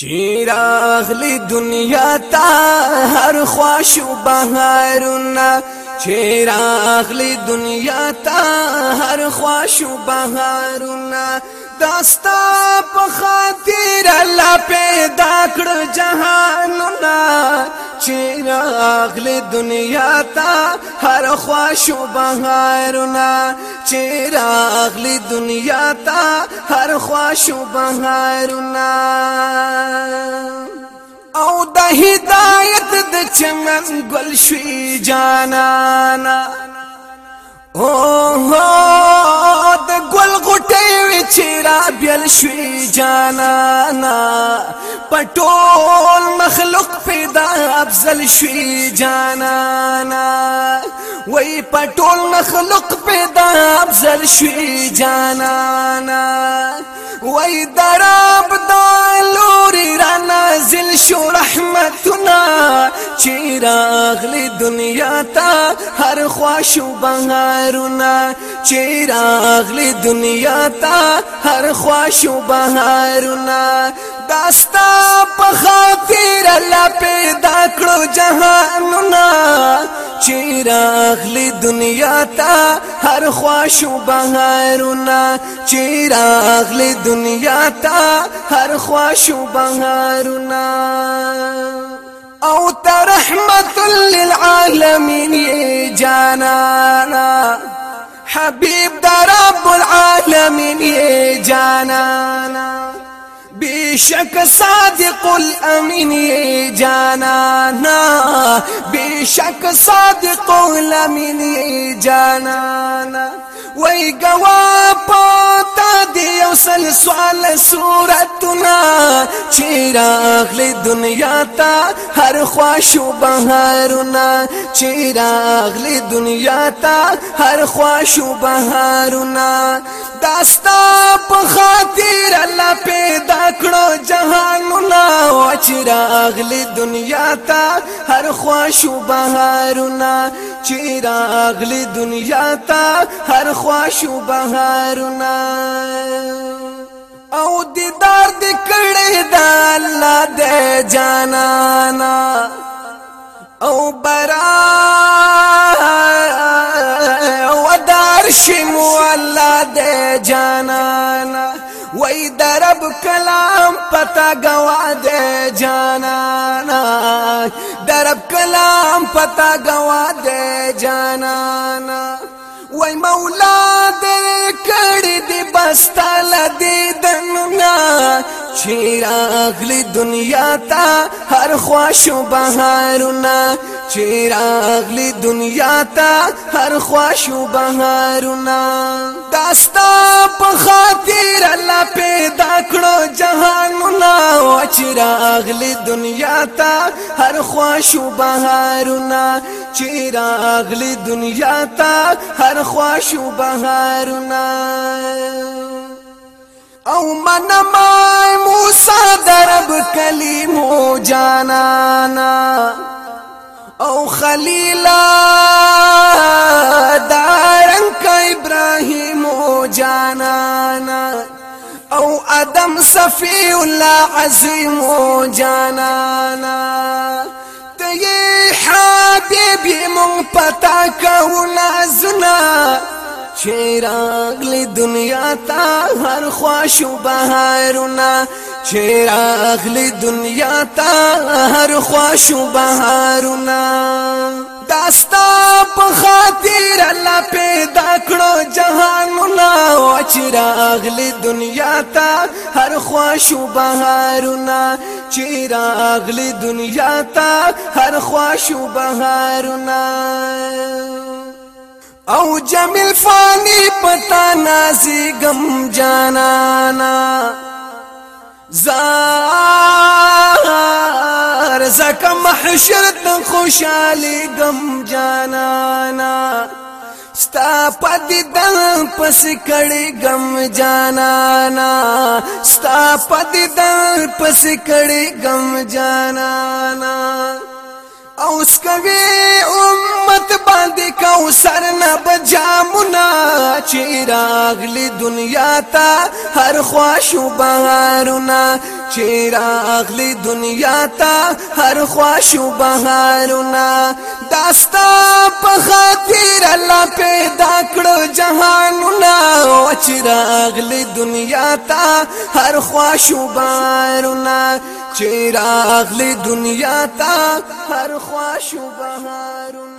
چیرا اخلی دنیا تا هر خواشو بهارونا چیرا اخلی دنیا تا هر خواشو بهارونا داستا په خاطر الله پیدا کړ جهانونه چې راغلی دنیا تا هر خوا شوبهارونه چې راغلی دنیا تا هر خوا شوبهارونه او د هدایت د چمن گل شوی جانانا او هو د بیل شوی جانانا پټول مخلوق پیدا افضل شوی جانانا وای پټول مخلوق پیدا افضل شوی جانانا وای دراب د لوري ران راغلی دنیا تا هر خواشو بهارونا چې راغلی دنیا تا هر خواشو بهارونا داستا په خاطر الله پیدا کړو جهانونا چې راغلی دنیا تا هر خواشو بهارونا چې راغلی دنیا تا هر خواشو بهارونا رحمة للعالمين يا جانانا حبيب دا رب العالمين يا جانانا بشك صادق الأمين يا جانانا بشك صادق الأمين يا جانانا وای گوا پتا دی او سل سوال صورتنا چیراغ لی دنیا تا هر خواش و بهارنا چیراغ لی دنیا تا هر خواش و بهارنا داستا په خاطر الله پیدا کړو جهان چې راغلی دنیا ته هر خوا شوبهارونه چې راغلی دنیا ته هر خوا شوبهارونه او دیدار دې کړې دا الله دې جانانا او برا او دار شمو الله دې جانانا وای درب کلام پتا گوا دے جانانا درب کلام پتا گوا دے جانانا وای مولا دې کړې دې بستاله دې دنیا چې راغلي دنیا ته هر خواشو بهارونه چې راغلي دنیا ته هر خواشو بهارونه داستا په خاطر چیرا اغلی دنیا تا هر خوا بهارونا چیرا اغلی دنیا تا هر خوا بهارونا او من مای موسی درب کلیمو جانانا او خلیلا دارن کا ابراهیم جانانا او ادم صفی الله عظیم جانانا ته حبیبی مون پتا کولا زنا چراغلی دنیا تا هر خواشو بهارونه چراغلی دنیا تا هر خواشو بهارونه داستا په خاطر الله پیدا کړو جهانونه او چې راغلي دنیا ته هر خواشو بهارونه چې راغلي دنیا ته هر خواشو بهارونه او جمیل فانی پتا نازی گم جانانا زا هر زکه محشر ته خوشالي غم جانانا ستا پد دل پس کړي غم جانانا ستا پد دل پس کړي غم جانانا اوس کوي امت باندې کوثر نه چې راغلی دنیا ته هر خوا شوبهارونه چې راغلی دنیا ته هر خوا شوبهارونه داستا په خاطر الله پیدا کړو جهانونه او چې راغلی دنیا ته هر خوا شوبهارونه چې راغلی دنیا ته هر خوا شوبهارونه